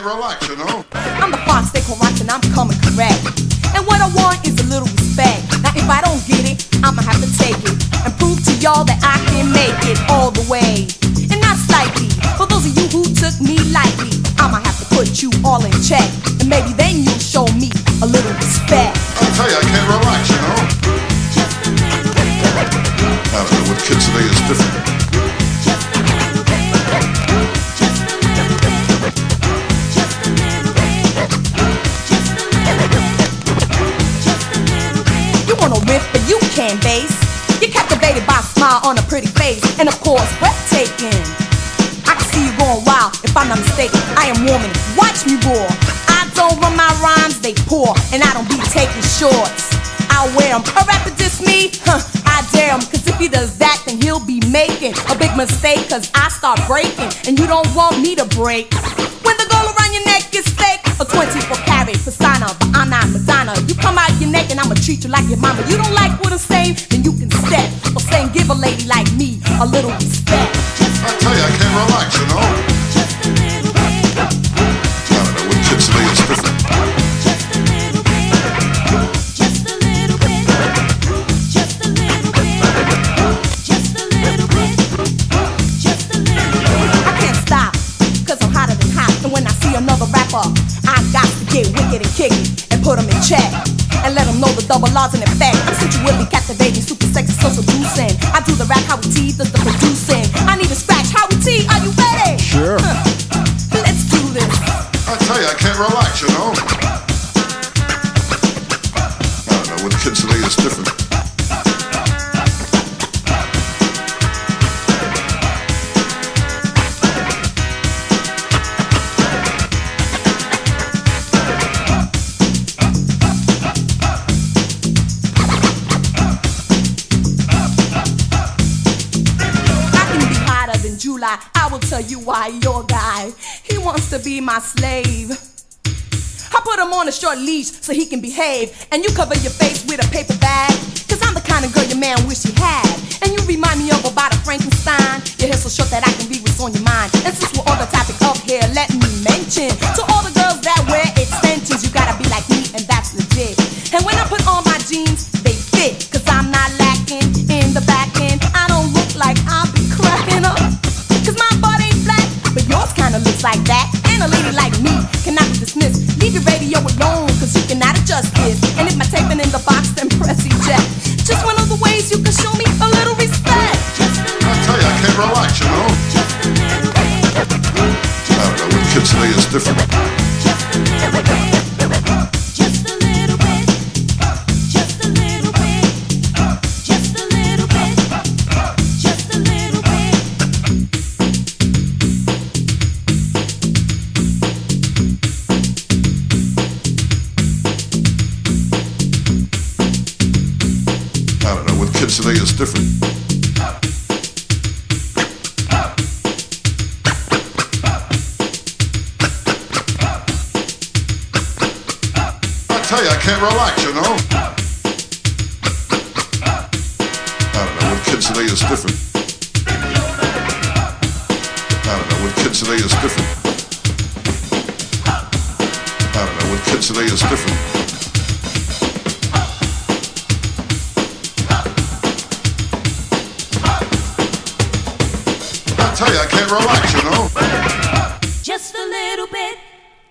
tell you, I can't relax, you know. I'm the fox they call rocks and I'm coming correct. And what I want is a little respect. Now if I don't get it, I'ma have to take it and prove to y'all that I can make it all the way. And not slightly. For those of you who took me lightly, I'ma have to put you all in check. And maybe then you'll show me a little respect. I tell you, I can't relax, you know. Just a little bit. I don't know, with kids today it's different. But you can't bass. You're captivated by a smile on a pretty face, and of course, breathtaking. I can see you going wild, if I'm not mistaken. I am woman, watch me roar. I don't run my rhymes, they pour, and I don't be taking shorts. I wear 'em. A rapper diss me? Huh, I dare him, cause if he does that, then he'll be making a big mistake, cause I start breaking, and you don't want me to break. When the goal around your neck is fake, a 24 carat persona, neck and I'ma treat you like your mama. You don't like what I'm saying, then you can step. Or saying give a lady like me a little respect. I tell you, I can't relax, you know. Just a little bit. I don't know, with kids today it's different. Just a little bit. Just a little bit. Just a little bit. Just a little bit. Just a little bit. I can't stop, cause I'm hotter than hot. And when I see another rapper, I got to get wicked and kick it and put 'em in check. And let 'em know the double laws in effect. I'm sensually captivating, super sexy, so seducing. I do the rap, Howie Tee does the producing. I need a scratch, Howie Tee, are you ready? Sure. Let's do this. I tell you, I can't relax, you know. I don't know, with kids today it's different. July. I will tell you why your guy, he wants to be my slave. I put him on a short leash so he can behave. And you cover your face with a paper bag. Cause I'm the kind of girl your man wish he had. And you remind me of about a Frankenstein. Your hair so short that I can read what's on your mind. And since we're on the topic of hair, let me mention kids today it's different. Can't relax, you know. I don't know, with kids today it's different. I don't know, with kids today it's different. I don't know, with kids today it's different. I tell you, I can't relax, you know.